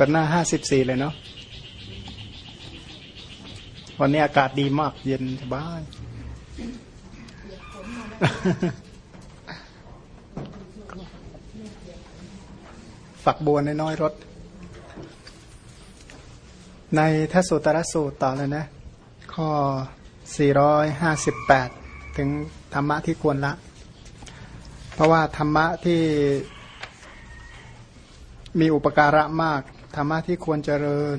ปิดหน้าห้าสิบสี่เลยเนาะ วันนี้อากาศดีมากเย็นสบาย ฝักบัวน้อยๆรถ ในทสุตรสูตรต่อเลยนะ ข้อ 458 ถึงธรรมะที่ควรละ เพราะว่าธรรมะที่มีอุปการะมาก ธรรมะที่ควรเจริญ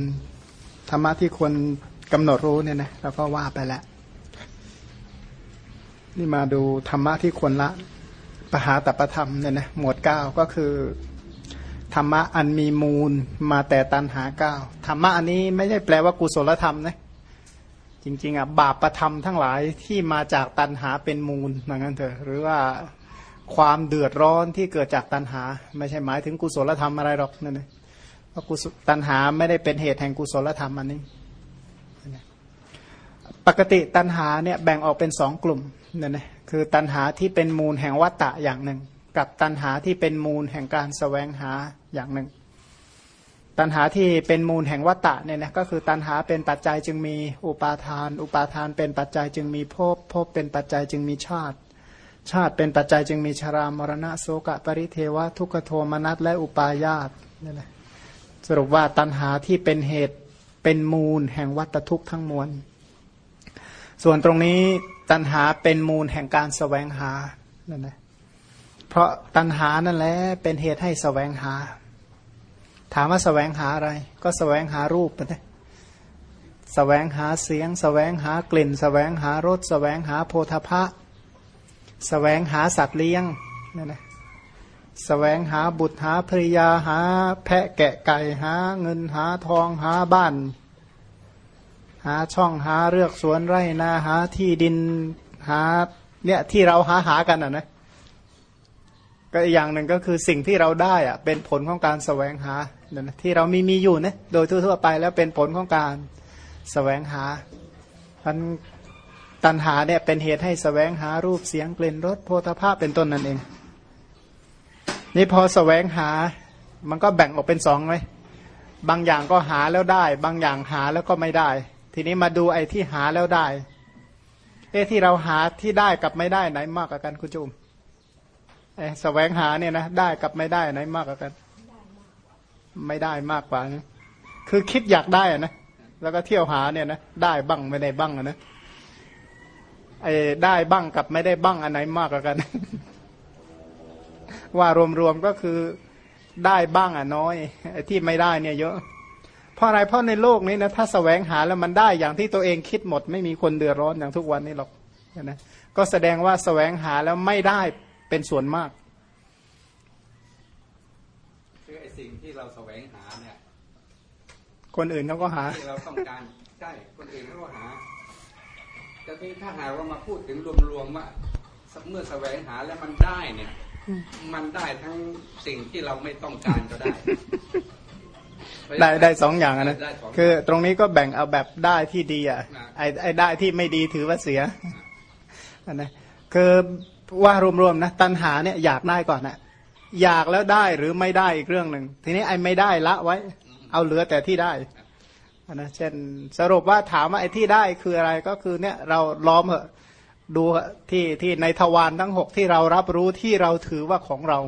ธรรมะที่ควรกำหนดรู้เนี่ยนะเราก็ว่าไปแล้ว นี่มาดูธรรมะที่ควรละปหาตประธรรมเนี่ยนะหมวดเก้าก็คือ ธรรมะอันมีมูลมาแต่ตันหาเก้าธรรมะอันนี้ไม่ใช่แปลว่ากุศลธรรมนะจริง ๆอะบาปประธรรมทั้งหลายที่มาจากตันหาเป็นมูลอย่างนั้นเถอะหรือว่าความเดือดร้อนที่เกิดจากตันหา ไม่ใช่หมายถึงกุศลธรรมอะไรหรอกนั่นเองเพราะ กุศตันหาไม่ได้เป็นเหตุแห่งกุศลธรรมอันนี้ ปกติตันหาเนี่ยแบ่งออกเป็นสองกลุ่มเนี่ยนะคือตันหาที่เป็นมูลแห่งวัตตะอย่างหนึ่ง กับตันหาที่เป็นมูลแห่งการสแสวงหาอย่างหนึ่ง ตันหาที่เป็นมูลแห่งวัตตะเนี่ยนะก็คือตันหาเป็นปัจจัยจึงมีอุปาทาน อุปาทานเป็นปัจจัยจึงมีภพภพเป็นปัจจัยจึงมีชาติชาติเป็นปัจจัยจึงมีชรามรณะโสกะปริเทวะทุกขโทมนัสและอุปาญาตเนี่ยนะ สรุปว่าตันหาที่เป็นเหตุเป็นมูลแห่งวัตทุกข์ทั้งมวล ส่วนตรงนี้ตันหาเป็นมูลแห่งการสแสวงหานั่นแหละเพราะตันหานั่นแหละเป็นเหตุให้สแสวงหา ถามว่าสแสวงหาอะไร ก็สแสวงหารูปไปเลยแสวงหาเสียงสแสวงหากลิ่นสแสวงหารสแสวงหาโพธพะแสวงหาสัตว์เลี้ยงนั่นแห ละแสวงหาบุตรหาภริยาหา แพะแกะไก่หา เงินหาทองหาบ้าน หาช่องหาเลือกสวนไร่นาหาที่ดินหาเนี่ยที่เราหาหากันอะนะก็อย่างหนึ่งก็คือสิ่งที่เราได้อะเป็นผลของการแสวงหาเนี่ยนะที่เรามีมีอยู่นะโดยทั่วๆไปแล้วเป็นผลของการแสวงหาพันตัณหาเนี่ยเป็นเหตุให้แสวงหารูปเสียงกลิ่นรสโพธภาพเป็นต้นนั่นเอง นี่พอแสวงหา มันก็แบ่งออกเป็นสองไหมบางอย่างก็หาแล้วได้ บางอย่างหาแล้วก็ไม่ได้ ทีนี้มาดูไอ้ที่หาแล้วได้เอ๊ะที่เราหาที่ได้กับไม่ได้ไหนมากกว่ากันคุณจุมไอ้แสวงหาเนี่ยนะได้กับไม่ได้ไหนมากกว่ากัน ไม่ได้มากกว่านะคือคิดอยากได้อะนะแล้วก็เที่ยวหาเนี่ยนะได้บ้างไม่ได้บ้างนะไอ้ได้บ้างกับไม่ได้บ้างอันไหนมากกว่ากัน ว่ารวมๆก็คือได้บ้างอะน้อยไอ้ที่ไม่ได้เนี่ยเยอะ เพราะอะไรเพราะในโลกนี้นะถ้าสแสวงหาแล้วมันได้อย่างที่ตัวเองคิดหมด ไม่มีคนเดือดร้อนอย่างทุกวันนี้หรอกนะก็แสดงว่าสแสวงหาแล้วไม่ได้เป็นส่วนมากคือไอ้สิ่งที่เราแสวงหาเนี่ย คนอื่นเขาก็หาที่เราต้องการใช่คนอื่นเขาก็หาแต่ที่ถ้าหากว่ามาพูดถึงรวมๆว่าเมื่อแสวงหาแล้วมันได้เนี่ย มันได้ทั้งสิ่งที่เราไม่ต้องการก็ได้ ได้ได้สองอย่างอะนะได้สงคือตรงนี้ก็แบ่งเอาแบบได้ที่ดีอะนะไอ้ไอ้ได้ที่ไม่ดีถือว่าเสียอันนะคือว่ารวมๆนะตัณหาเนี่ยอยากได้ก่อนนะอยากแล้วได้หรือไม่ได้อีกเรื่องหนึ่งทีนี้ไอ้ไม่ได้ละไว้ เอาเหลือแต่ที่ได้อันนะเช่นสรุปว่าถามว่าไอ้ที่ได้คืออะไรก็คือเนี่ยเราล้อมเหอะ ดูที่ที่ในทวารทั้งหกที่เรารับรู้ที่เราถือว่าของเรา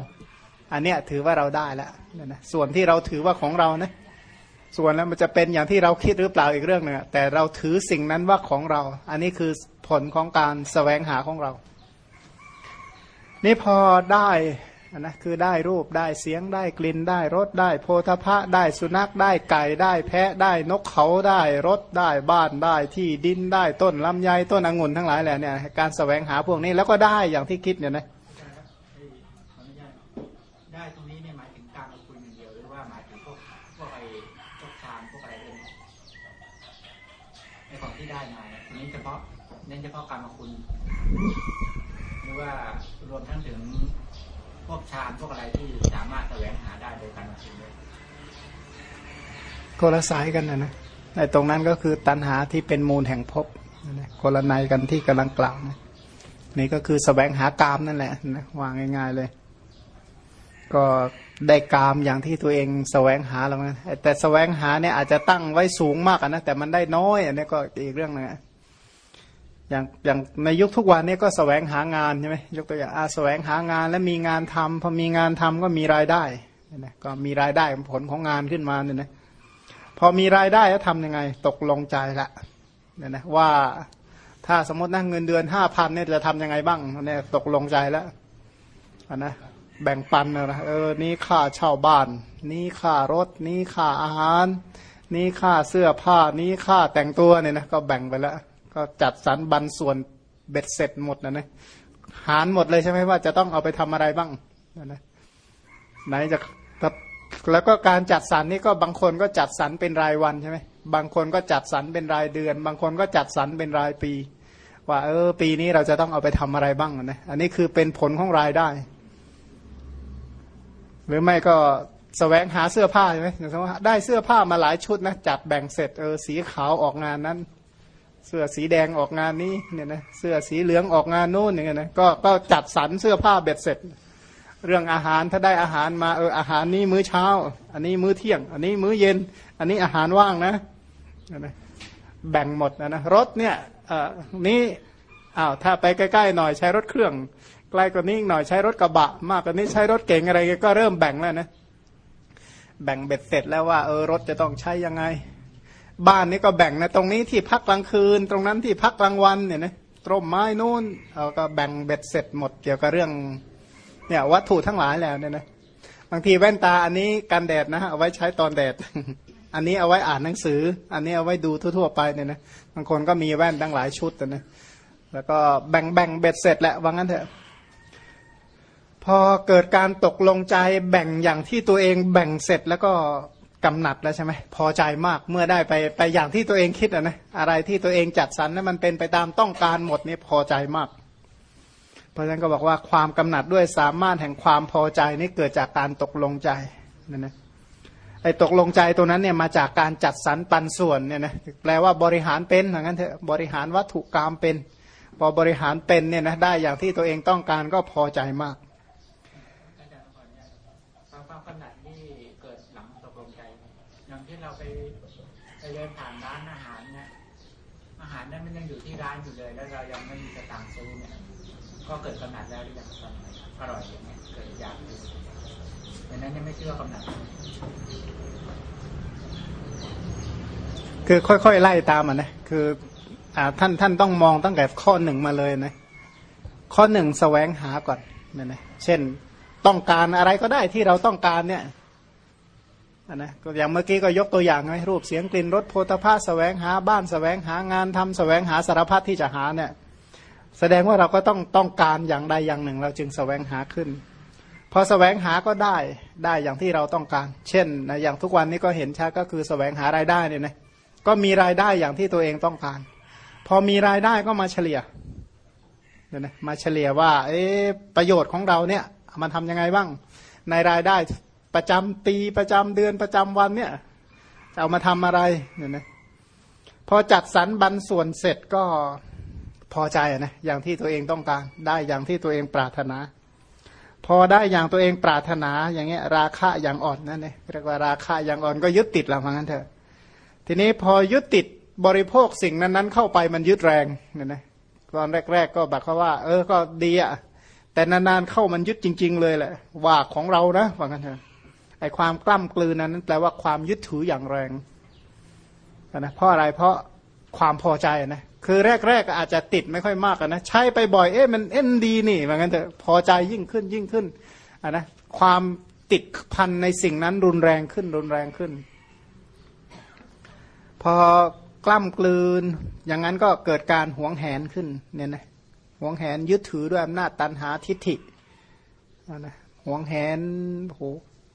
อันเนี้ยถือว่าเราได้แล้วนะส่วนที่เราถือว่าของเรานะส่วนแล้วมันจะเป็นอย่างที่เราคิดหรือเปล่าอีกเรื่องหนึ่งแต่เราถือสิ่งนั้นว่าของเรา อันนี้คือผลของการแสวงหาของเรา นี่พอได้ นะคือได้รูปได้เสียงได้กลิ่นได้รสได้โพธพะได้สุนัขได้ไก่ได้แพะได้นกเขาได้รถได้บ้านได้ที่ดินได้ต้นลำไยต้นองุ่นทั้งหลายแหละเนี่ยการแสวงหาพวกนี้แล้วก็ได้อย่างที่คิดเนี่ยนะได้ตรงนี้เนี่ยหมายถึงการมาคุยอย่างเดียวหรือว่าหมายถึงพวกพวกไอ้พวกฌานพวกอะไรด้วยในของที่ได้มาเนี่ยทีนี้เฉพาะเน้นเฉพาะการมาคุณหรือว่ารวมทั้งถึง วกฌานพวกอะไรที่สามารถแสวงหาได้โดยการมาคุณด้วยคนละสายกันนะนะในตรงนั้นก็คือตัณหาที่เป็นมูลแห่งภพคนละในกันที่กำลังกล่าวนะนี่ก็คือสแสวงหากามนั่นแหละนะวางง่ายๆเลย ก็ได้กามอย่างที่ตัวเองแสวงหาแล้วนะแต่แสวงหาเนี่ยอาจจะตั้งไว้สูงมากนะแต่มันได้น้อยอันนี้ก็อีกเรื่องนึง อย่างอย่างในยุคทุกวันนี้ก็แสวงหางานใช่ไหมยกตัวอย่างอาแสวงหางานแล้วมีงานทำพอมีงานทำก็มีรายได้นะก็มีรายได้ผลของงานขึ้นมาเนี่ยนะพอมีรายได้แล้วทำยังไง ตกลงใจละเนี่ยนะว่าถ้าสมมตินั่งเงินเดือนห้าพันเนี่ยจะทำยังไงบ้างเนี่ยตกลงใจแล้วนะแบ่งปันนะเออนี่ค่าเช่าบ้าน นี่ค่ารถ นี่ค่าอาหาร นี่ค่าเสื้อผ้า นี่ค่าแต่งตัวเนี่ยนะก็แบ่งไปแล้ว ก็จัดสรรบันส่วนเบ็ดเสร็จหมดนะนะหารหมดเลยใช่ไหมว่าจะต้องเอาไปทำอะไรบ้างนะนะไหนจะแล้วก็การจัดสรรนี่ก็บางคนก็จัดสรรเป็นรายวันใช่ไหมบางคนก็จัดสรรเป็นรายเดือน บางคนก็จัดสรรเป็นรายปี ว่าเออ ปีนี้เราจะต้องเอาไปทำอะไรบ้างนะอันนี้คือเป็นผลของรายได้ หรือไม่ก็สแสวงหาเสื้อผ้าใช่ไหมอย่างสมมติได้เสื้อผ้ามาหลายชุดนะจัดแบ่งเสร็จเออสีขาวออกงานนั้น เสื้อสีแดงออกงานนี้เนี่ยนะเสื้อสีเหลืองออกงานโน้นอย่างเงี้ยนะก็ก็จัดสรรเสื้อผ้าเบ็ดเสร็จ เรื่องอาหารถ้าได้อาหารมาเอออาหารนี้มื้อเช้า อันนี้มื้อเที่ยง อันนี้มื้อเย็น อันนี้อาหารว่างนะนะแบ่งหมดนะนะรถเนี่ยเออนี้อ้าวถ้าไปใกล้ๆหน่อยใช้รถเครื่องใกล้กว่านี้หน่อยใช้รถกระบะ มากกว่านี้ใช้รถเก๋งอะไรก็เริ่มแบ่งแล้วนะแบ่งเบ็ดเสร็จแล้วว่าเออรถจะต้องใช้ยังไง บ้านนี้ก็แบ่งนะ ตรงนี้ที่พักกลางคืน ตรงนั้นที่พักกลางวันเนี่ยนะต้นไม้นู่นเราก็แบ่งเบ็ดเสร็จหมดเกี่ยวกับเรื่องเนี่ยวัตถุทั้งหลายแล้วเนี่ยนะบางทีแว่นตาอันนี้กันแดดนะเอาไว้ใช้ตอนแดด อันนี้เอาไว้อ่านหนังสือ อันนี้เอาไว้ดูทั่วๆไปเนี่ยนะบางคนก็มีแว่นตั้งหลายชุดนะแล้วก็แบ่งแบ่งเบ็ดเสร็จแหละว่างั้นเถอะพอเกิดการตกลงใจแบ่งอย่างที่ตัวเองแบ่งเสร็จแล้วก็ กำหนัดแล้วใช่ไหมพอใจมากเมื่อได้ไปไปอย่างที่ตัวเองคิดอะนะอะไรที่ตัวเองจัดสรรนั้นมันเป็นไปตามต้องการหมดนี่พอใจมาก เพราะฉะนั้นก็บอกว่าความกำหนัดด้วยสามารถแห่งความพอใจนี่เกิดจากการตกลงใจนั่นนะไอ้ตกลงใจตัวนั้นเนี่ยมาจากการจัดสรรปันส่วนเนี่ยนะแปลว่าบริหารเป็นอย่างนั้นเถอะบริหารวัตถุกรรมเป็น พอบริหารเป็นเนี่ยนะได้อย่างที่ตัวเองต้องการก็พอใจมากเราไปไปเดินผ่านร้านอาหารเนี่ยอาหารนั้นมันยังอยู่ที่ร้านอยู่เลย แล้วเรายังไม่มีสตางซื้อเนี่ยก็เกิดกำหนัดแล้วหรือยังอนนี้อร่อยอย่างเงี้ยเกิดอยากดังนั้นยังไม่เชื่อกำหนัดคือค่อยๆไล่ตามอะนะคืออท่านท่านต้องมองตั้งแต่ข้อหนึ่งมาเลยนะข้อหนึ่งแสวงหาก่อนเนี่ยนะเช่นต้องการอะไรก็ได้ที่เราต้องการเนี่ย นะก็อย่างเมื่อกี้ก็ยกตัวอย่างไงรูปเสียงกลิ่นรสโพธาภาแสวงหาบ้านแสวงหางานทำแสวงหาสารพัดที่จะหาเนี่ยแสดงว่าเราก็ต้องต้องการอย่างใดอย่างหนึ่ง เราจึงแสวงหาขึ้น พอแสวงหาก็ได้ได้อย่างที่เราต้องการ เช่นนะอย่างทุกวันนี้ก็เห็นชัดก็คือแสวงหารายได้เนี่ยนะก็มีรายได้อย่างที่ตัวเองต้องการ พอมีรายได้ก็มาเฉลี่ยเนี่ยนะมาเฉลี่ยว่าเอ๊ประโยชน์ของเราเนี่ยมันทำยังไงบ้างในรายได้ ประจำปีประจำเดือนประจำวันเนี่ยจะเอามาทำอะไรเนี่ยนะพอจัดสรรบันส่วนเสร็จก็พอใจนะอย่างที่ตัวเองต้องการได้อย่างที่ตัวเองปรารถนา พอได้อย่างตัวเองปรารถนาอย่างเงี้ยราคาอย่างอ่อนนั่นเองเรียกว่าราคาอย่างอ่อนก็ยึดติดแล้วงั้นเถอะทีนี้พอยึดติดบริโภคสิ่งนั้นๆเข้าไปมันยึดแรงเนี่ยนะตอนแรก ๆ ก็บอกเขาว่า เออก็ดีอะแต่นานๆเข้ามันยึดจริง ๆ เลยแหละว่าของเรานะว่างั้นเถอะ ไอ้ความกล้ำกลืนนั้นแปลว่าความยึดถืออย่างแรงนะเพราะอะไรเพราะความพอใจนะคือแรกๆอาจจะติดไม่ค่อยมากนะใช้ไปบ่อยเอ๊ะมันเอ็นดีนี่เหมือนกันเถอะพอใจยิ่งขึ้นยิ่งขึ้นอะนะความติดพันในสิ่งนั้นรุนแรงขึ้นรุนแรงขึ้น พอกล้ำกลืน อย่างนั้นก็เกิดการหวงแหนขึ้นเนี่ยนะหวงแหนยึดถือด้วยอำนาจตันหาทิฏฐินะหวงแหนโห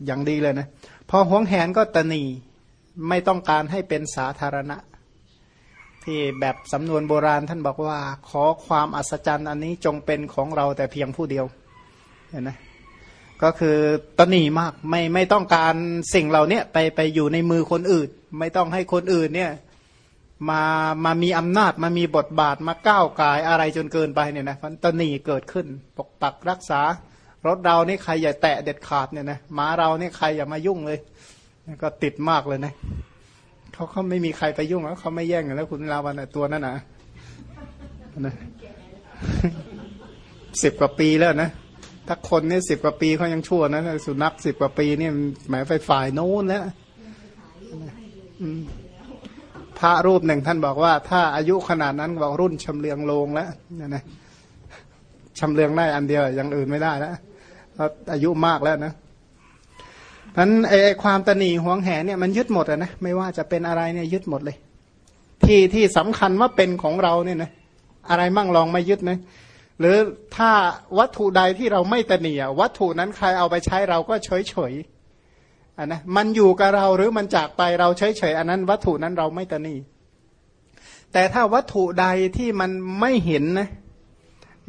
อย่างดีเลยนะพอหวงแหนก็ตนีไม่ต้องการให้เป็นสาธารณะ ที่แบบสำนวนโบราณท่านบอกว่า ขอความอัศจรรย์อันนี้จงเป็นของเราแต่เพียงผู้เดียวเห็นไหมก็คือตนีมากไม่ไม่ต้องการสิ่งเหล่านี้ไปไปอยู่ในมือคนอื่น ไม่ต้องให้คนอื่นเนี่ยมามามีอำนาจมามีบทบาทมาก้าวกายอะไรจนเกินไปเนี่ยนะตนีเกิดขึ้น ปกปักรักษา รถเรานี่ใครอย่าแตะเด็ดขาดเนี่ยนะหมาเรานี่ใครอย่ามายุ่งเลยก็ติดมากเลยนะเขาเขาไม่มีใครไปยุ่งแล้วเขาไม่แย่งกันแล้วคุณลาวันตัวนั่นนะนะสิบกว่าปีแล้วนะถ้าคนนี่สิบกว่าปีเขายังชั่วนะสุนัขสิบกว่าปีนี่หมายไปฝ่ายโน้นแล้วพระรูปหนึ่งท่านบอกว่า ถ้าอายุขนาดนั้นบอกรุ่นชำเลืองลงแล้วนี่นะ ชำเลืองได้อันเดียวอย่างอื่นไม่ได้แล้วเราอายุมากแล้วนะนั้นไอ้ความตนีห่วงแหนเนี่ยมันยึดหมดอะนะไม่ว่าจะเป็นอะไรเนี่ยยึดหมดเลย ที่ที่สำคัญว่าเป็นของเราเนี่ยนะอะไรมั่งลองไม่ยึดนะหรือถ้าวัตถุใดที่เราไม่ตนีวัตถุนั้นใครเอาไปใช้เราก็เฉยเฉยอันนะมันอยู่กับเราหรือมันจากไปเราเฉยเฉยอันนั้น วัตถุนั้นเราไม่ตนีแต่ถ้าวัตถุใดที่มันไม่เห็นนะ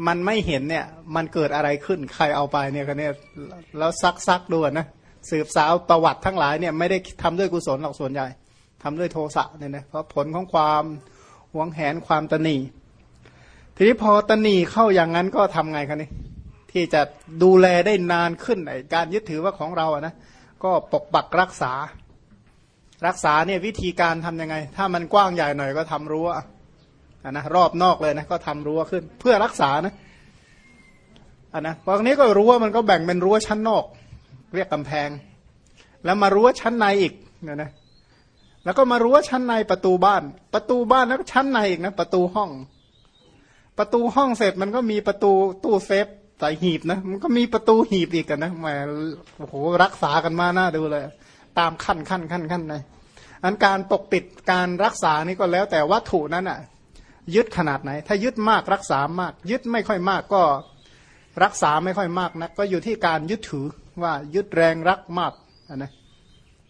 มันไม่เห็นเนี่ย มันเกิดอะไรขึ้นใครเอาไปเนี่ยกันเนี่ยแล้วซักซักดูนะสืบสาวประวัติทั้งหลายเนี่ยไม่ได้ทำด้วยกุศลหรอกส่วนใหญ่ทำด้วยโทสะเนี่ยนะเพราะผลของความหวงแหนความตนีทีนี้พอตนีเข้าอย่างนั้นก็ทำไงคะนี่ที่จะดูแลได้นานขึ้นไอการยึดถือว่าของเราอะนะก็ปกปักรักษา รักษาเนี่ยวิธีการทํำยังไง ถ้ามันกว้างใหญ่หน่อยก็ทำรั้ว อะนะรอบนอกเลยนะ ก็ทำรั้วขึ้น เพื่อรักษานะอะนะบางนี้ก็รั้วมันก็แบ่งเป็นรั้วชั้นนอก เรียกกำแพง แล้วมารั้วชั้นในอีกนี่ยนะแล้วก็มารั้วชั้นในประตูบ้าน ประตูบ้านแล้วชั้นในอีกนะ ประตูห้อง ประตูห้องเสร็จมันก็มีประตูตู้เซฟใส่หีบนะมันก็มีประตูหีบอีกกันนะแหมโอ้โหรักษากันมาหน้าดูเลย ตามขั้นขั้นขั้นขั้นเลยอันการปกปิดการรักษานี่ก็แล้วแต่วัตถุนั้นอะ ยึดขนาดไหน ถ้ายึดมากรักษามาก ยึดไม่ค่อยมากก็รักษาไม่ค่อยมากนะก็อยู่ที่การยึดถือว่ายึดแรงรักมากนะ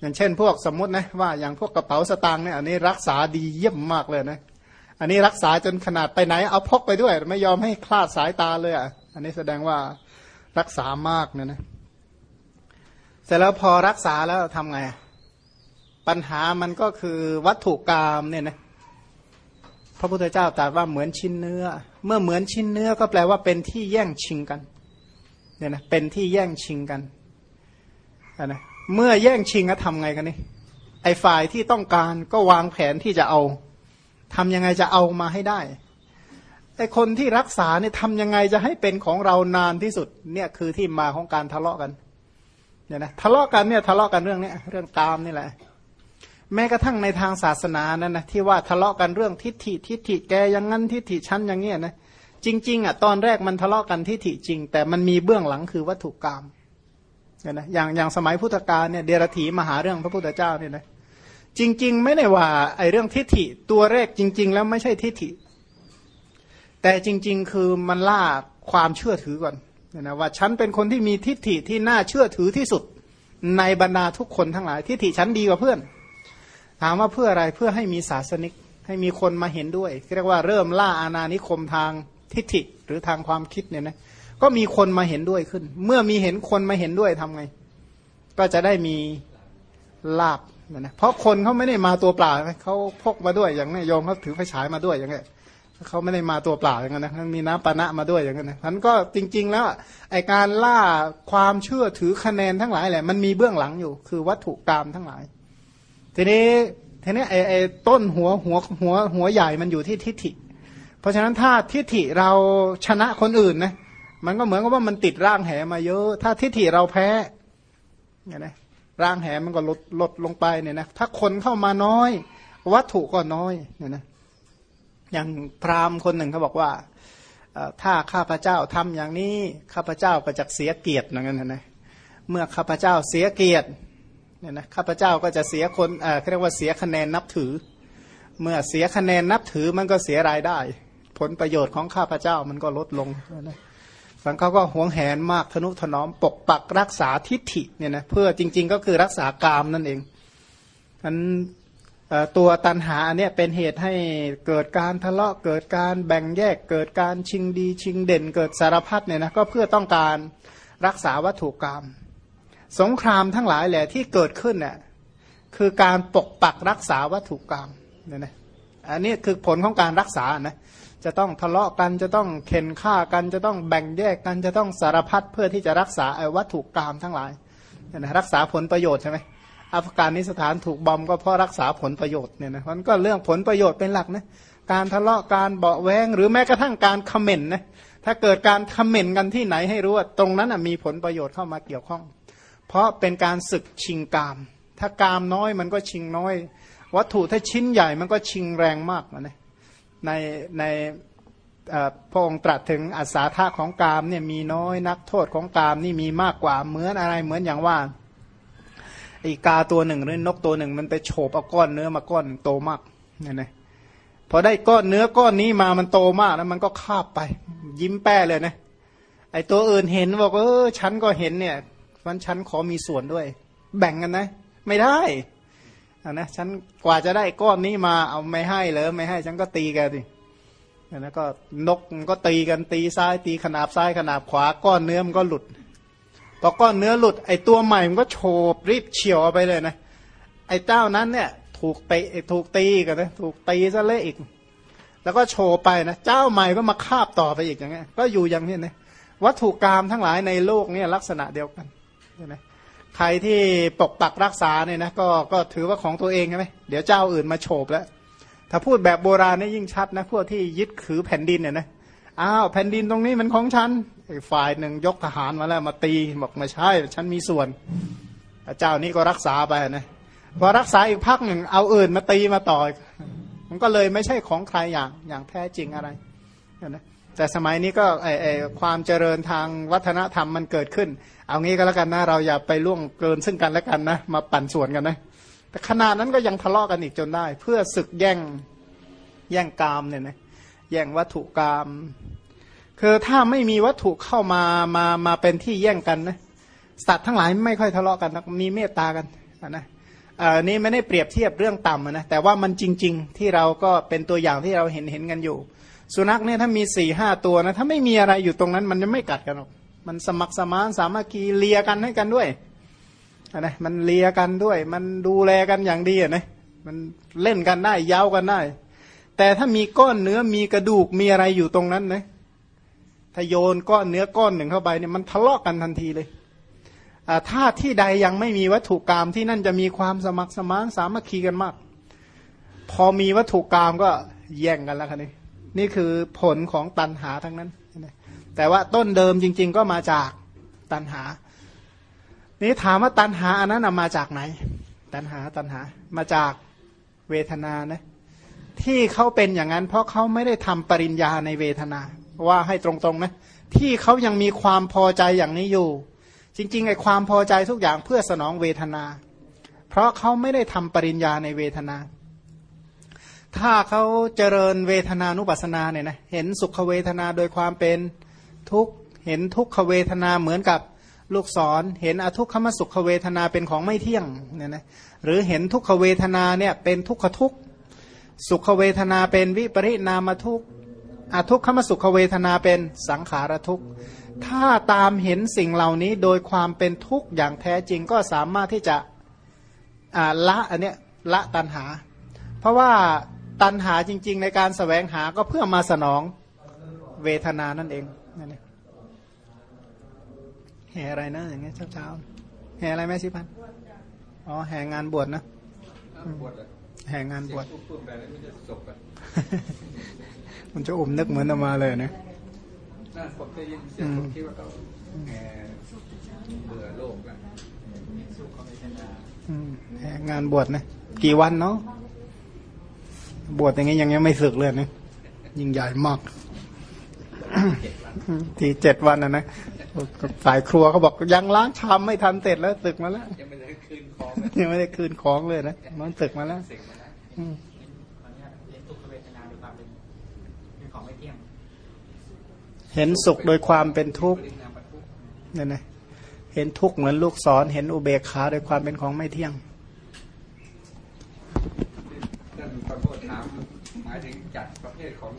อย่างเช่นพวกสมมตินะว่าอย่างพวกกระเป๋าสตางค์เนี่ยอันนี้รักษาดีเยี่ยมมากเลยนะอันนี้รักษาจนขนาดไปไหน เอาพกไปด้วย ไม่ยอมให้คลาดสายตาเลยอะอันนี้แสดงว่ารักษามากเนี่ยนะเสร็จแล้วพอรักษาแล้วทำไง ปัญหามันก็คือวัตถุกรรมเนี่ยนะ พระพุทธเจ้าตรัสว่าเหมือนชิ้นเนื้อ เมื่อเหมือนชิ้นเนื้อก็แปลว่าเป็นที่แย่งชิงกันเนี่ยนะเป็นที่แย่งชิงกันนะเมื่อแย่งชิงก็ทำไงกันนี่ไอ้ฝ่ายที่ต้องการก็วางแผนที่จะเอาทำยังไงจะเอามาให้ได้แต่คนที่รักษาเนี่ยทำยังไงจะให้เป็นของเรานานที่สุดเนี่ยคือที่มาของการทะเลาะกันเนี่ยนะทะเลาะกันเนี่ยทะเลาะกันเรื่องเนี้ยเรื่องตามนี่แหละ แม้กระทั่งในทางศาสนานั้นนะที่ว่าทะเลาะกันเรื่องทิฏฐิทิฏฐิแกอย่างนั้นทิฏฐิชั้นอย่างเงี้ยนะจริง ๆอะตอนแรกมันทะเลาะกันทิฏฐิจริง แต่มันมีเบื้องหลังคือวัตถุกรรมเนี่ยนะอย่างอย่างสมัยพุทธกาลเนี่ยเดรธีมาหาเรื่องพระพุทธเจ้าเนี่ยนะจริง ๆ ไม่ได้ว่าไอ้เรื่องทิฏฐิตัวแรกจริง ๆ แล้วไม่ใช่ทิฏฐิ แต่จริง ๆ คือมันล่าความเชื่อถือก่อนนะว่าฉันเป็นคนที่มีทิฏฐิที่น่าเชื่อถือที่สุดในบรรดาทุกคนทั้งหลายทิฏฐิฉันดีกว่าเพื่อน ถามว่าเพื่ออะไรเพื่อให้มีศาสนิก ให้มีคนมาเห็นด้วยเรียกว่าเริ่มล่าอาณานิคมทางทิฏฐิหรือทางความคิดเนี่ยนะก็มีคนมาเห็นด้วยขึ้น เมื่อมีเห็นคนมาเห็นด้วยทำไง ก็จะได้มีลาบนะเพราะคนเขาไม่ได้มาตัวเปล่าเขาพกมาด้วยอย่างนี้โยมเขาถือไฟฉายมาด้วยอย่างเงี้ยเขาไม่ได้มาตัวเปล่าอย่างนั้นนะมีน้ำปานะมาด้วยอย่างนั้นนะมันก็จริง ๆ แล้วไอการล่าความเชื่อถือคะแนนทั้งหลายแหละมันมีเบื้องหลังอยู่ คือวัตถุกรรมทั้งหลาย ทีนี้ทีนี้ไอไอต้นหัวหัวหัวหัวใหญ่มันอยู่ที่ทิฏฐิ เพราะฉะนั้นถ้าทิฏฐิเราชนะคนอื่นนะมันก็เหมือนกับว่ามันติดร่างแหมาเยอะ ถ้าทิฏฐิเราแพ้เนี่ยนะร่างแหมันก็ลดลดลงไปเนี่ยนะถ้าคนเข้ามาน้อย วัตถุก็น้อยเนี่ยนะอย่างพราหมณ์คนหนึ่งเขาบอกว่าถ้าข้าพเจ้าทำอย่างนี้ข้าพเจ้าก็จะเสียเกียรติอย่างนั้นนะเมื่อข้าพเจ้าเสียเกียรติ เนี่ยนะข้าพเจ้าก็จะเสียคนเอ่อเรียกว่าเสียคะแนนนับถือ เมื่อเสียคะแนนนับถือมันก็เสียรายได้ ผลประโยชน์ของข้าพเจ้ามันก็ลดลงนะันเขาก็หวงแหนมากทนุถนอมปกปักรักษาทิฏฐิเนี่ยนะเพื่อจริง ๆ ก็คือรักษากามนั่นเองอันตัวตันหาเนี่ยเป็นเหตุให้เกิดการทะเลาะเกิดการแบ่งแยกเกิดการชิงดีชิงเด่น เกิดสารพัดเนี่ยนะก็เพื่อต้องการรักษาวัตถุกรรม สงครามทั้งหลายแหละที่เกิดขึ้นเนี่ยคือการปกปักรักษาวัตถุกรรมเนี่ยนะอันนี้คือผลของการรักษานะจะต้องทะเลาะกันจะต้องเข็นฆ่ากันจะต้องแบ่งแยกกันจะต้องสารพัดเพื่อที่จะรักษาไอ้วัตถุกรรมทั้งหลายเนี่ยนะรักษาผลประโยชน์ใช่ไหมอัฟกานิสถานถูกบอมก็เพราะรักษาผลประโยชน์เนี่ยนะมันก็เรื่องผลประโยชน์เป็นหลักนะการทะเลาะการเบาะแวงหรือแม้กระทั่งการคอมเมนต์นะถ้าเกิดการคอมเมนต์กันที่ไหนให้รู้ว่าตรงนั้นนะมีผลประโยชน์เข้ามาเกี่ยวข้อง เพราะเป็นการศึกชิงกาม ถ้ากามน้อยมันก็ชิงน้อย วัตถุถ้าชิ้นใหญ่มันก็ชิงแรงมากนะในในพระองค์ตรัสถึงอัศาธาของกามเนี่ยมีน้อยนักโทษของกามนี่มีมากกว่าเหมือนอะไรเหมือนอย่างว่าอีกาตัวหนึ่งหรือนกตัวหนึ่งมันไปโฉบเอาก้อนเนื้อมาก้อนโตมากเนี่ยนะพอได้ก้อนเนื้อก้อนนี้มามันโตมากแล้วมันก็คาบไป ยิ้มแป้เลยนะไอตัวอื่นเห็นบอกเออฉันก็เห็นเนี่ย วันฉันขอมีส่วนด้วย แบ่งกันนะ ไม่ได้นะฉันกว่าจะได้ก้อนนี้มาเอาไม่ให้เลยไม่ให้ ฉันก็ตีแกสิแล้วก็นกก็ตีกันตีซ้าย ตีขนาบซ้ายขนาบขวาก้อนเนื้อมันก็หลุดพอก้อนเนื้อหลุด ไอตัวใหม่มันก็โฉบรีบเฉียวไปเลยนะไอเจ้านั้นเนี่ย ถูกตีถูกตีกันนะถูกตีซะเละอีก แล้วก็โฉบไปนะเจ้าใหม่ก็มาคาบต่อไปอีกอย่างเงี้ย ก็อยู่อย่างนี้นะวัตถุกรรมทั้งหลายในโลกเนี่ยลักษณะเดียวกัน ใช่ไหมใครที่ปกปักรักษาเนี่ยนะก็ก็ถือว่าของตัวเองใช่ไหมเดี๋ยวเจ้าอื่นมาโฉบแล้ว ถ้าพูดแบบโบราณนี่ยิ่งชัดนะพวกที่ยึดถือแผ่นดินเนี่ยนะอ้าวแผ่นดินตรงนี้มันของฉันฝ่ายหนึ่งยกทหารมาแล้วมาตีบอกไม่ใช่ ฉันมีส่วนเจ้านี้ก็รักษาไปนะพอรักษาอีกพักหนึ่งเอาอื่นมาตีมาต่อมันก็เลยไม่ใช่ของใครอย่างอย่างแท้จริงอะไรนะ แต่สมัยนี้ก็ไอไอความเจริญทางวัฒนธรรมมันเกิดขึ้น เอางี้ก็แล้วกันนะเราอย่าไปล่วงเกินซึ่งกันและกันนะมาปั่นส่วนกันนะแต่ขนาดนั้นก็ยังทะเลาะกันอีกจนได้ เพื่อศึกแย่งแย่งกามเนี่ยนะแย่งวัตถุกาม คือถ้าไม่มีวัตถุเข้ามามามาเป็นที่แย่งกันนะสัตว์ทั้งหลายไม่ค่อยทะเลาะกันมีเมตตากันนะอันนี้ไม่ได้เปรียบเทียบเรื่องต่ำนะแต่ว่ามันจริง ๆ ที่เราก็เป็นตัวอย่างที่เราเห็นเห็นกันอยู่ สุนัขเนี่ยถ้ามีสี่ห้าตัวนะถ้าไม่มีอะไรอยู่ตรงนั้น มันจะไม่กัดกันหรอกมันสมัครสมานสามัคคีเลียกันให้กันด้วยนะมันเลียกันด้วย มันดูแลกันอย่างดีนะมันเล่นกันได้ย้ากันได้ แต่ถ้ามีก้อนเนื้อมีกระดูกมีอะไรอยู่ตรงนั้นนะถ้าโยนก้อนเนื้อก้อนหนึ่งเข้าไปเนี่ยมันทะเลาะกกันทันทีเลยถ้าที่ใดยังไม่มีวัตถุกรรมที่นั่นจะมีความสมัครสมานสามัคคีกันมาก พอมีวัตถุกรรมก็แย่งกันแล้วคันนี้ นี่คือผลของตันหาทั้งนั้น แต่ว่าต้นเดิมจริง ๆ ก็มาจากตันหา นี่ถามว่าตันหาอันนั้นมาจากไหน ตันหาตันหา มาจากเวทนานะที่เขาเป็นอย่างนั้น เพราะเขาไม่ได้ทำปริญญาในเวทนา ว่าให้ตรงๆนะที่เขายังมีความพอใจอย่างนี้อยู่ จริงๆไอ้ความพอใจทุกอย่างเพื่อสนองเวทนา เพราะเขาไม่ได้ทำปริญญาในเวทนา ถ้าเขาเจริญเวทนานุปัสนาเนี่ยนะเห็นสุขเวทนาโดยความเป็นทุกเห็นทุกขเวทนาเหมือนกับลูกศร เห็นอทุกขมสุขเวทนาเป็นของไม่เที่ยงเนี่ยนะหรือเห็นทุกขเวทนาเนี่ยเป็นทุกขทุกสุขเวทนาเป็นวิปริณามทุกอทุกขมสุขเวทนาเป็นสังขารทุกถ้าตามเห็นสิ่งเหล่านี้โดยความเป็นทุกข์อย่างแท้จริงก็สามารถที่จะละอันเนี้ยละตันหา เพราะว่า ตันหาจริง ๆ ในการสแสวงหาก็เพื่อมาสนองเวทนานั่นเองนั่นเองแห่อะไรนะอย่างเงี้ยเช้าๆแห่อะไรแม่สิพันอ๋อแห่งานบวชนะแห่งานบวชมันจะอมนึกเหมือนมาเลยนะน่าผมได้ยินเสียงคนที่ว่าเขาแหเบื่อโลกแล้วงานบวชนะกี่วันเนาะ บวชอย่างงี้ยังยังไม่สึกเลยนะยิ่งใหญ่มากทีเจ็ดวันนะนะสายครัวเขาบอกยังล้างชามไม่ทันเสร็จแล้วตึกมาแล้วยังไม่ได้คืนของยังไม่ได้คืนของเลยนะมันตึกมาแล้วเห็นสุขโดยความเป็นทุกข์นี่นะเห็นทุกข์เหมือนลูกศรเห็นอุเบกขาโดยความเป็นของไม่เที่ยง นั่นพระโพธิถามหมายถึงจัดประเภทของ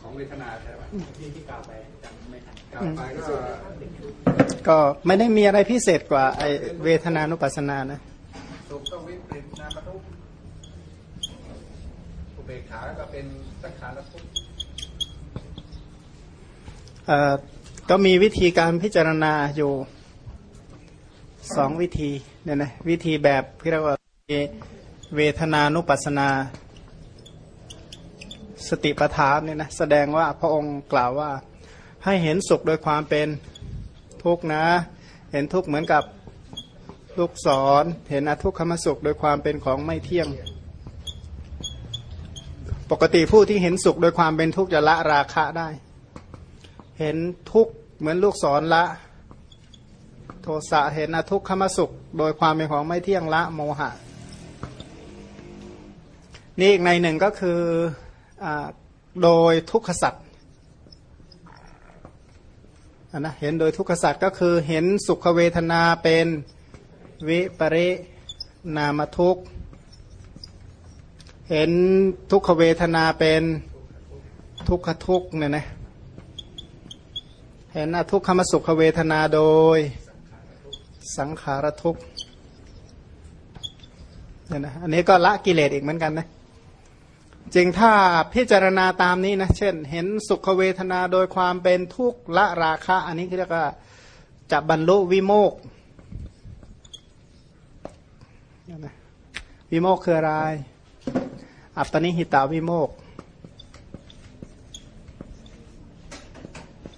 ของเวทนาใช่ไหมที่กล่าวไปจำไม่ทันกล่าวไปก็ก็ไม่ได้มีอะไรพิเศษกว่าไอเวทนานุปัสสนานะสุขก็วิปริตนามทุกข์อุเบกขาก็เป็นสังขารทุกข์เอ่อก็มีวิธีการพิจารณาอยู่สองวิธีเนี่ยนะวิธีแบบที่เรียกว่าเวทนานุปัสสนา สติปัฏฐานเนี่ยนะแสดงว่าพระองค์กล่าวว่าให้เห็นสุขโดยความเป็นทุกข์นะ เห็นทุกข์เหมือนกับลูกศรเห็นอทุกขมสุขโดยความเป็นของไม่เที่ยง ปกติผู้ที่เห็นสุขโดยความเป็นทุกข์จะละราคะได้ เห็นทุกข์เหมือนลูกศรละ โทสะเห็นอทุกขมสุข โดยความเป็นของไม่เที่ยงละโมหะ นี่อีกในหนึ่งก็คือ โดยทุกขสัตว์นะเห็นโดยทุกขสัตว์ก็คือเห็นสุขเวทนาเป็นวิปรินามทุกข์เห็นทุกขเวทนาเป็นทุกขทุกเนี่ยนะเห็นอทุกขมสุขเวทนาโดยสังขารทุกเนี่ยนะอันนี้ก็ละกิเลสอีกเหมือนกันนะ จริงถ้าพิจารณาตามนี้นะเช่น เห็นสุขเวทนาโดยความเป็นทุกข์ละราคะ อันนี้เรียกว่าจะบรรลุวิโมกข์วิโมกข์คืออะไร อัปปณิหิตาวิโมกข์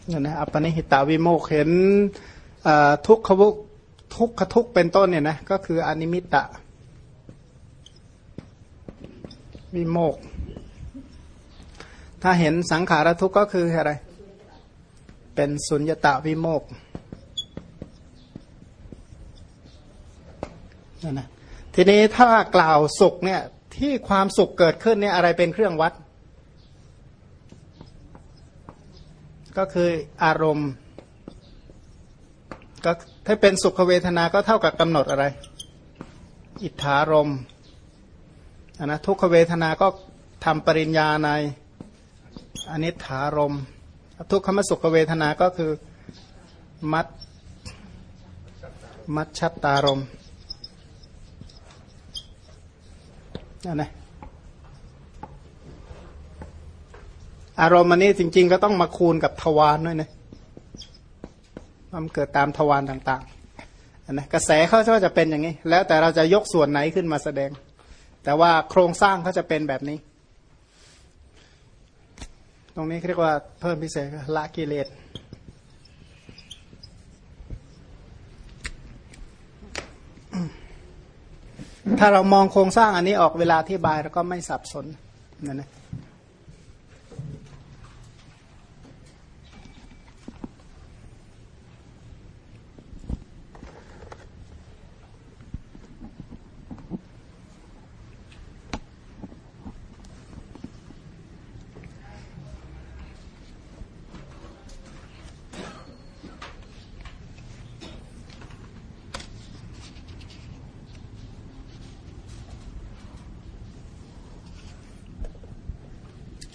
เนี่ยนะอัปปณิหิตาวิโมกข์เห็นทุกขวุทุกขทุกเป็นต้นเนี่ยนะก็คืออนิมิตะวิโมก ถ้าเห็นสังขารทุกข์ก็คืออะไร เป็นสุญญตาวิโมกนั่นนะทีนี้ถ้ากล่าวสุขเนี่ยที่ความสุขเกิดขึ้นเนี่ยอะไรเป็นเครื่องวัด ก็คืออารมณ์ก็ถ้าเป็นสุขเวทนาก็เท่ากับกำหนดอะไร อิทธารมนะทุกขเวทนาก็ทำปริญญาใน อนิถารมทุกขมสุขเวทนาก็คือมัดมัดชัตตารมนั่นนะอารมณ์อันนี้จริง ๆ ก็ต้องมาคูณกับทวารด้วยนะมันเกิดตามทวารต่างๆนนะกระแสเขาจะเป็นอย่างนี้ แล้วแต่เราจะยกส่วนไหนขึ้นมาแสดง แต่ว่าโครงสร้างเขาจะเป็นแบบนี้ รงนี้เรียกว่าเพิ่มพิเศษละกิเลสถ้าเรามองโครงสร้างอันนี้ออกเวลาที่บายเราก็ไม่สับสนนั่นนะ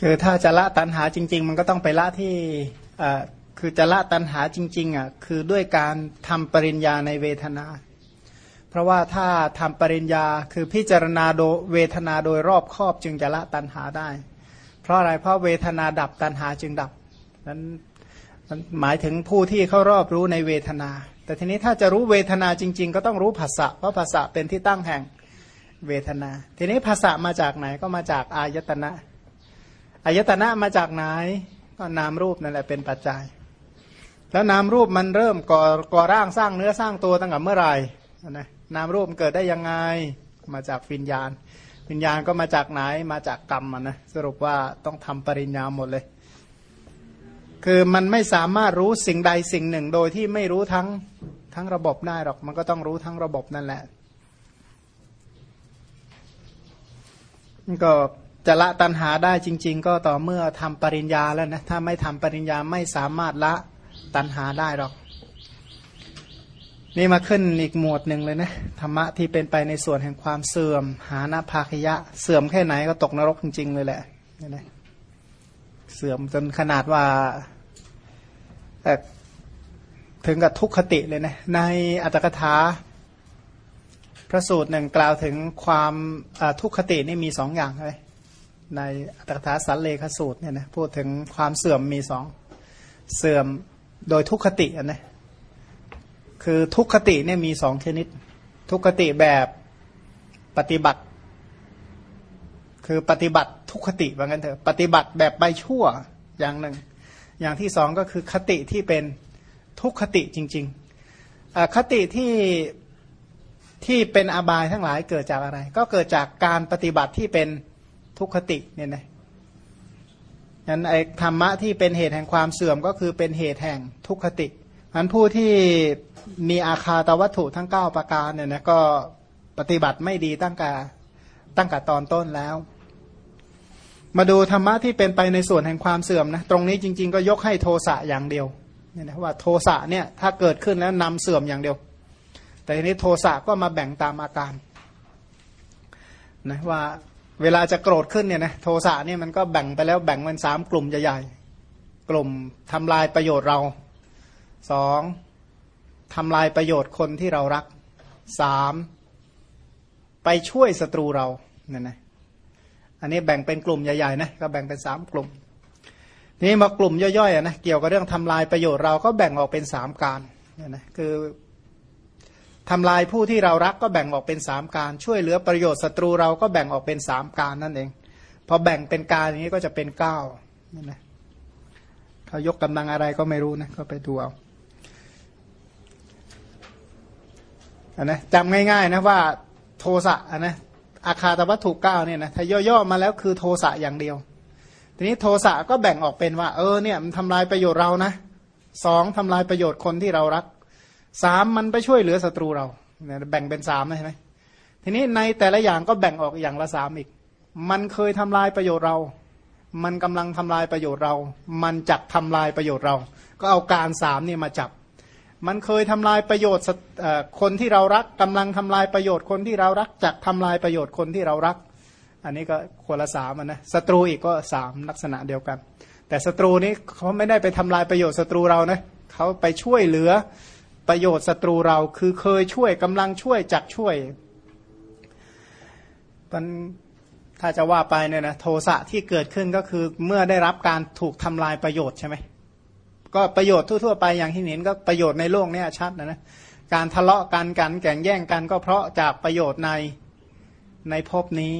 คือถ้าจะละตันหาจริง ๆ มันก็ต้องไปละที่คือจะละตันหาจริงๆอะคือด้วยการทำปริญญาในเวทนา เพราะว่าถ้าทำปริญญาคือพิจารณาโดเวทนาโดยรอบครอบจึงจะละตันหาได้ เพราะอะไรเพราะเวทนาดับตันหาจึงดับนั้นหมายถึงผู้ที่เขารอบรู้ในเวทนา แต่ทีนี้ถ้าจะรู้เวทนาจริง ๆ ก็ต้องรู้ภาษะเพราะภาษะเป็นที่ตั้งแห่งเวทนา ทีนี้ภาษะมาจากไหนก็มาจากอายตนะ อายตนะมาจากไหนก็นามรูปนั่นแหละเป็นปัจจัย แล้วนามรูปมันเริ่มก่อก่อร่างสร้างเนื้อสร้างตัวตั้งแต่เมื่อไหร่นะนามรูปเกิดได้ยังไงมาจากวิญญาณ วิญญาณก็มาจากไหนมาจากกรรมนะสรุปว่าต้องทำปริญญาหมดเลย คือมันไม่สามารถรู้สิ่งใดสิ่งหนึ่ง โดยที่ไม่รู้ทั้งทั้งระบบได้หรอก มันก็ต้องรู้ทั้งระบบนั่นแหละก็ จะละตัณหาได้จริง ๆ ก็ต่อเมื่อทำปริญญาแล้วนะถ้าไม่ทำปริญญาไม่สามารถละตัณหาได้หรอก นี่มาขึ้นอีกหมวดหนึ่งเลยนะธรรมะที่เป็นไปในส่วนแห่งความเสื่อม หานาภาคยะ เสื่อมแค่ไหนก็ตกนรกจริง ๆ เลยแหละนี่นะเสื่อมจนขนาดว่าถึงกับทุกขติเลยนะในอัตถกถาพระสูตรหนึ่งกล่าวถึงความทุกขตินี่มีสองอย่างเลย ในอัตถกถาสันเลขสูตรเนี่ยนะพูดถึงความเสื่อมมีสองเสื่อมโดยทุกขติอันนะคือทุกขติเนี่ยมีสองชนิด ทุกขติแบบปฏิบัติ คือปฏิบัติทุกขติว่างั้นเถอะปฏิบัติแบบใบชั่วอย่างหนึ่ง อย่างที่สองก็คือคติที่เป็นทุกขติจริงๆคติที่ที่เป็นอบายทั้งหลายเกิดจากอะไร ก็เกิดจากการปฏิบัติที่เป็น ทุกขติเนี่ยนะนั้นไอ้ธรรมะที่เป็นเหตุแห่งความเสื่อมก็คือเป็นเหตุแห่งทุกขติอันผู้ที่มีอาคาตวัตถุทั้ง 9 ประการเนี่ยนะก็ปฏิบัติไม่ดีตั้งแต่ตั้งแต่ตอนต้นแล้ว มาดูธรรมะที่เป็นไปในส่วนแห่งความเสื่อมนะตรงนี้จริง ๆ ก็ยกให้โทสะอย่างเดียวเนี่ยนะว่าโทสะเนี่ยถ้าเกิดขึ้นแล้วนำเสื่อมอย่างเดียว แต่ทีนี้โทสะก็มาแบ่งตามอาการนะว่า เวลาจะโกรธขึ้นเนี่ยนะโทสะเนี่ยมันก็แบ่งไปแล้วแบ่งเป็นสามกลุ่มใหญ่ๆ กลุ่มทำลายประโยชน์เราสองทำลายประโยชน์คนที่เรารักสามไปช่วยศัตรูเราเนี่ยนะอันนี้แบ่งเป็นกลุ่มใหญ่ๆนะก็แบ่งเป็นสามกลุ่มนี่มากลุ่มย่อยๆนะเกี่ยวกับเรื่องทำลายประโยชน์เราก็แบ่งออกเป็นสามการเนี่ยนะคือ ทำลายผู้ที่เรารักก็แบ่งออกเป็นสามการ ช่วยเหลือประโยชน์ศัตรูเราก็แบ่งออกเป็นสามการนั่นเอง พอแบ่งเป็นการอย่างนี้ก็จะเป็นเก้านี่นะเขายกกำลังอะไรก็ไม่รู้นะ ก็ไปดูเอาอันนะจำง่ายๆนะว่าโทสะอันนะอาคาตวัตถุเก้าเนี่ยนะถ้าย่อๆมาแล้วคือโทสะอย่างเดียว ทีนี้โทสะก็แบ่งออกเป็นว่า เออเนี่ยมันทำลายประโยชน์เรานะสองทำลายประโยชน์คนที่เรารัก สามมันไปช่วยเหลือศัตรูเราแบ่งเป็นสามใช่ไหมทีนี้ในแต่ละอย่างก็แบ่งออกอย่างละสามอีก มันเคยทำลายประโยชน์เรา มันกำลังทำลายประโยชน์เรา มันจักทำลายประโยชน์เรา ก็เอาการสามนี่มาจับ มันเคยทำลายประโยชน์คนที่เรารักกำลังทำลายประโยชน์คนที่เรารัก จักทำลายประโยชน์คนที่เรารัก อันนี้ก็คนละสามนะศัตรูอีกก็สามลักษณะเดียวกัน แต่ศัตรูนี้เขาไม่ได้ไปทำลายประโยชน์ศัตรูเรานะเขาไปช่วยเหลือ ประโยชน์ศัตรูเราคือเคยช่วยกำลังช่วยจักช่วยมันถ้าจะว่าไปเนี่ยนะโทสะที่เกิดขึ้นก็คือเมื่อได้รับการถูกทำลายประโยชน์ใช่ไหมก็ประโยชน์ทั่วๆไปอย่างที่เห็นก็ประโยชน์ในโลกนี้ชัดนะนะการทะเลาะกันกันแข่งแย่งกันก็เพราะจากประโยชน์ในในภพนี้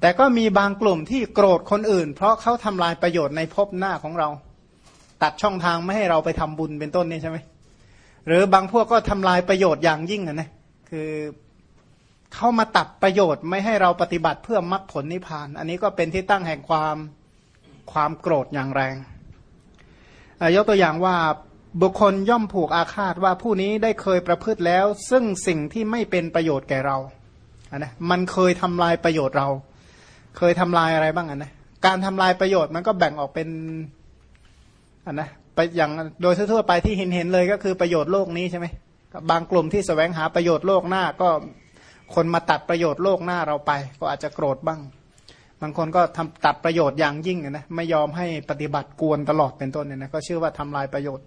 แต่ก็มีบางกลุ่มที่โกรธคนอื่น เพราะเขาทำลายประโยชน์ในภพหน้าของเรา ตัดช่องทางไม่ให้เราไปทำบุญเป็นต้นนี่ใช่ไหม หรือบางพวกก็ทำลายประโยชน์อย่างยิ่งนะคือเข้ามาตัดประโยชน์ไม่ให้เราปฏิบัติเพื่อมรรคผลนิพพาน อันนี้ก็เป็นที่ตั้งแห่งความความโกรธอย่างแรงยกตัวอย่างว่าบุคคลย่อมผูกอาฆาตว่าผู้นี้ได้เคยประพฤติแล้ว ซึ่งสิ่งที่ไม่เป็นประโยชน์แก่เราอันนะมันเคยทำลายประโยชน์เรา เคยทำลายอะไรบ้างอันนะการทำลายประโยชน์มันก็แบ่งออกเป็นอันนะ ไปอย่างโดยทั่วไปที่เห็นเห็นเลยก็คือประโยชน์โลกนี้ใช่ไหมบางกลุ่มที่สแสวงหาประโยชน์โลกหน้าก็คนมาตัดประโยชน์โลกหน้าเราไป ก็อาจจะโกรธบ้าง บางคนก็ทำตัดประโยชน์อย่างยิ่งนะไม่ยอมให้ปฏิบัติกวนตลอดเป็นต้นเนี่ยนะก็ชื่อว่าทำลายประโยชน์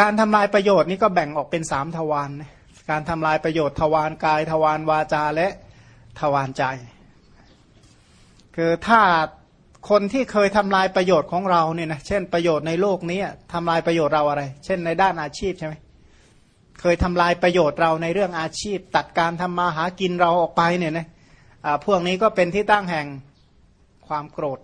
การทำลายประโยชน์นี้ก็แบ่งออกเป็นสามทวารนะการทำลายประโยชน์ทวารกาย ทวารวาจาและทวารใจ คือถ้า คนที่เคยทำลายประโยชน์ของเราเนี่ยนะเช่นประโยชน์ในโลกนี้ทำลายประโยชน์เราอะไร เช่นในด้านอาชีพใช่ไหมเคยทำลายประโยชน์เราในเรื่องอาชีพ ตัดการทำมาหากินเราออกไปเนี่ยนะพวกนี้ก็เป็นที่ตั้งแห่งความโกรธ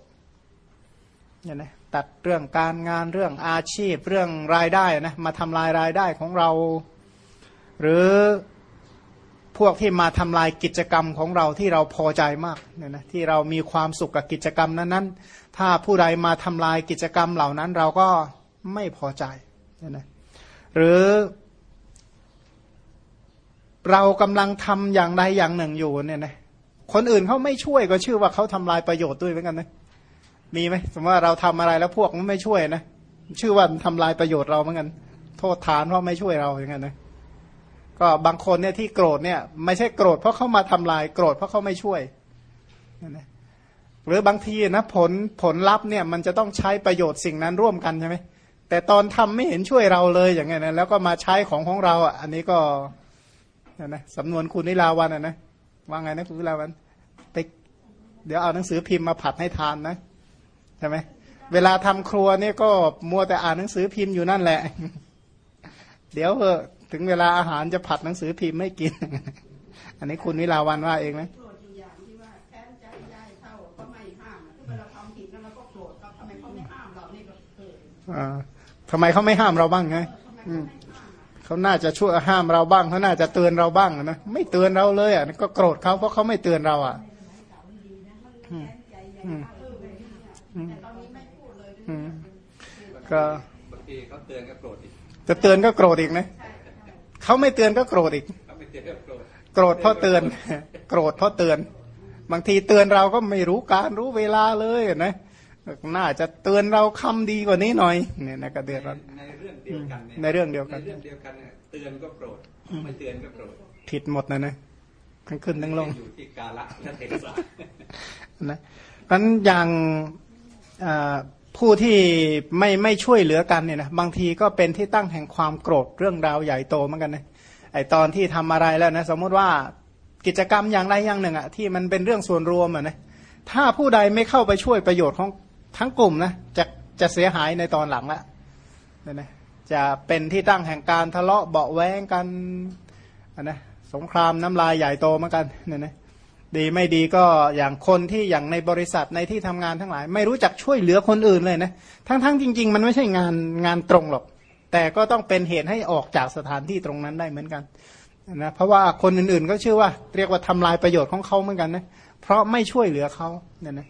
เนี่ยนะตัดเรื่องการงานเรื่องอาชีพเรื่องรายได้นะมาทำลายรายได้ของเรา หรือ พวกที่มาทำลายกิจกรรมของเราที่เราพอใจมากเนี่ยนะที่เรามีความสุขกับกิจกรรมนั้นๆ ถ้าผู้ใดมาทำลายกิจกรรมเหล่านั้นเราก็ไม่พอใจเนี่ยนะหรือเรากำลังทำอย่างใดอย่างหนึ่งอยู่เนี่ยนะคนอื่นเขาไม่ช่วยก็ชื่อว่าเขาทำลายประโยชน์ด้วยเหมือนกันนะมีไหมสมมติว่าเราทำอะไรแล้วพวกมันไม่ช่วยนะชื่อว่าทำลายประโยชน์เราเหมือนกัน โทษฐานเพราะไม่ช่วยเราอย่างนั้นนะ ก็บางคนเนี่ยที่โกรธเนี่ยไม่ใช่โกรธเพราะเขามาทำลายโกรธเพราะเขาไม่ช่วยนะหรือบางทีนะผลผลลัพธ์เนี่ยมันจะต้องใช้ประโยชน์สิ่งนั้นร่วมกันใช่ไหมแต่ตอนทำไม่เห็นช่วยเราเลยอย่างเงี้ยนะแล้วก็มาใช้ของของเราอะอันนี้ก็นะสำนวนคุณนิลาวันอะนะว่าไงนะคุณวิลาวันไปเดี๋ยวเอาหนังสือพิมพ์มาผัดให้ทานนะใช่ไหมเวลาทำครัวเนี่ยก็มัวแต่อ่านหนังสือพิมพ์อยู่นั่นแหละ เดี๋ยวเหอะ ถึงเวลาอาหารจะผัดหนังสือพิมพ์ไม่กิน อันนี้คุณวิลาวันว่าเองไหมโกรธอยู่อย่างที่ว่าแค้นใจยายเท่าเขาไม่ห้ามอะที่เวลาทำผิดแล้วเราก็โกรธเขาทำไมเขาไม่ห้ามเรานี่ก็เอออ่าทำไมเขาไม่ห้ามเราบ้างไงทำไมเขาไม่ห้ามอะเขาน่าจะช่วยห้ามเราบ้างเขาน่าจะเตือนเราบ้างนะไม่เตือนเราเลยอะก็โกรธเขาเพราะเขาไม่เตือนเราอะอืมอืมอืมแต่ตอนนี้ไม่พูดเลยอืมก็บางทีเขาเตือนก็โกรธอีกจะเตือนก็โกรธอีกนะ เขาไม่เตือนก็โกรธอีกเขาไม่เตือนก็โกรธโกรธเพราะเตือน โกรธเพราะเตือน บางทีเตือนเราก็ไม่รู้การรู้เวลาเลยนะน่าจะเตือนเราคำดีกว่านี้หน่อยเนี่ยนะก็เดือดร้อนในเรื่องเดียวกันเนี่ยในเรื่องเดียวกันในเรื่องเดียวกันเนี่ยเตือนก็โกรธไม่เตือนก็โกรธผิดหมดนะนะทั้งขึ้นทั้งลงอยู่ที่กาละและเทศะนะเพราะฉะนั้นอย่างอ่า ผู้ที่ไม่ไม่ช่วยเหลือกันเนี่ยนะบางทีก็เป็นที่ตั้งแห่งความโกรธเรื่องราวใหญ่โตเหมือนกันนะไอตอนที่ทำอะไรแล้วนะสมมติว่ากิจกรรมอย่างใดอย่างหนึ่งอะที่มันเป็นเรื่องส่วนรวมอะนะถ้าผู้ใดไม่เข้าไปช่วยประโยชน์ของทั้งกลุ่มนะจะจะเสียหายในตอนหลังละนะนะจะเป็นที่ตั้งแห่งการทะเลาะเบาแวงกันอะนะสงครามน้ำลายใหญ่โตเหมือนกันเนี่ยนะ ดีไม่ดีก็อย่างคนที่อย่างในบริษัทในที่ทำงานทั้งหลาย ไม่รู้จักช่วยเหลือคนอื่นเลยนะทั้งๆจริง ๆ มันไม่ใช่งานงานตรงหรอก แต่ก็ต้องเป็นเหตุให้ออกจากสถานที่ตรงนั้นได้เหมือนกันนะเพราะว่าคนอื่นๆก็ชื่อว่า เรียกว่าทำลายประโยชน์ของเขาเหมือนกันนะเพราะไม่ช่วยเหลือเขาเนี่ยนะ